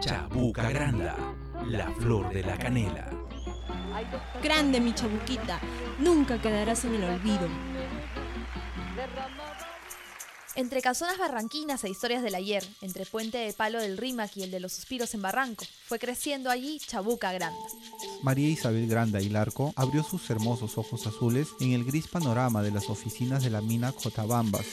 Chabuca Granda, la flor de la canela. Grande mi chabuquita, nunca quedarás en el olvido. Entre casonas barranquinas e historias del ayer, entre Puente de Palo del Rímac y el de los Suspiros en Barranco, fue creciendo allí Chabuca Granda. María Isabel Granda y Larco abrió sus hermosos ojos azules en el gris panorama de las oficinas de la mina Cotabambas.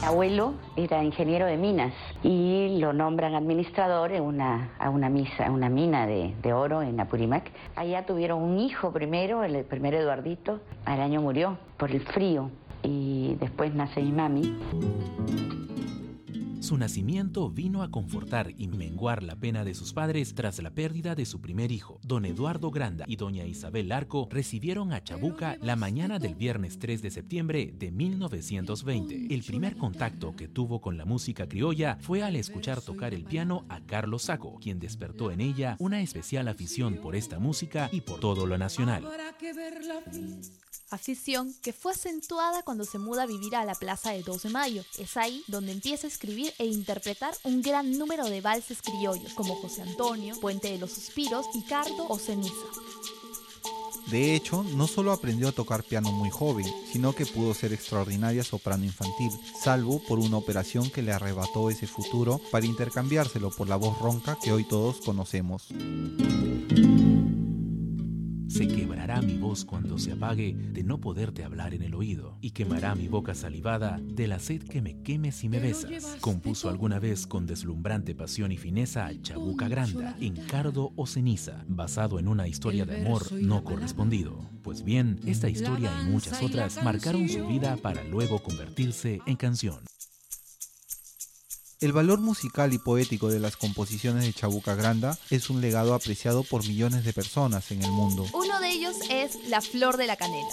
Mi abuelo era ingeniero de minas y lo nombran administrador en una, a una, misa, una mina de, de oro en Apurímac. Allá tuvieron un hijo primero, el primero Eduardito, al año murió por el frío y después nace mi mami. Su nacimiento vino a confortar y menguar la pena de sus padres tras la pérdida de su primer hijo. Don Eduardo Granda y doña Isabel Arco recibieron a Chabuca la mañana del viernes 3 de septiembre de 1920. El primer contacto que tuvo con la música criolla fue al escuchar tocar el piano a Carlos Saco, quien despertó en ella una especial afición por esta música y por todo lo nacional afición que fue acentuada cuando se muda a vivir a la Plaza de 2 de Mayo. Es ahí donde empieza a escribir e interpretar un gran número de valses criollos, como José Antonio, Puente de los Suspiros, Ricardo o Ceniza. De hecho, no solo aprendió a tocar piano muy joven, sino que pudo ser extraordinaria soprano infantil, salvo por una operación que le arrebató ese futuro para intercambiárselo por la voz ronca que hoy todos conocemos. Se quebrará mi voz cuando se apague de no poderte hablar en el oído, y quemará mi boca salivada de la sed que me quemes y me besas. Compuso alguna vez con deslumbrante pasión y fineza a Chabuca Granda, Encardo o Ceniza, basado en una historia de amor no correspondido. Pues bien, esta historia y muchas otras marcaron su vida para luego convertirse en canción. El valor musical y poético de las composiciones de Chabuca Granda es un legado apreciado por millones de personas en el mundo. Uno de ellos es La Flor de la Canela.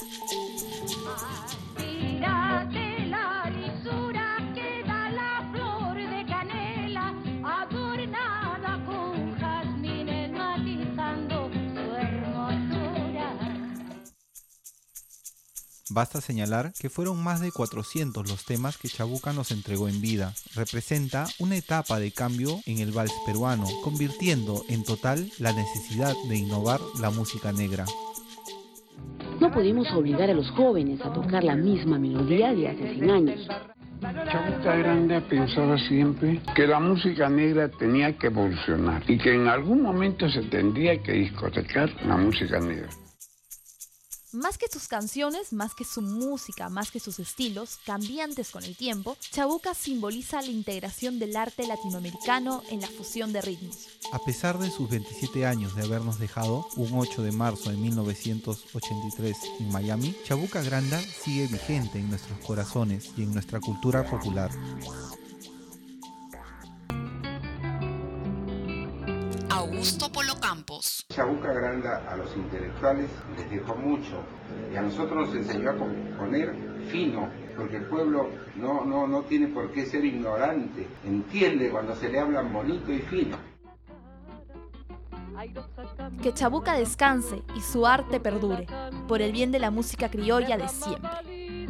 Basta señalar que fueron más de 400 los temas que Chabuca nos entregó en vida. Representa una etapa de cambio en el vals peruano, convirtiendo en total la necesidad de innovar la música negra. No pudimos obligar a los jóvenes a tocar la misma melodía de hace 100 años. Chabuca Grande pensaba siempre que la música negra tenía que evolucionar y que en algún momento se tendría que discotecar la música negra. Más que sus canciones, más que su música, más que sus estilos, cambiantes con el tiempo, Chabuca simboliza la integración del arte latinoamericano en la fusión de ritmos. A pesar de sus 27 años de habernos dejado, un 8 de marzo de 1983 en Miami, Chabuca Granda sigue vigente en nuestros corazones y en nuestra cultura popular. Augusto Polo Campos. Chabuca Granda a los intelectuales les dijo mucho y a nosotros nos enseñó a componer fino, porque el pueblo no, no, no tiene por qué ser ignorante, entiende cuando se le hablan bonito y fino. Que Chabuca descanse y su arte perdure, por el bien de la música criolla de siempre.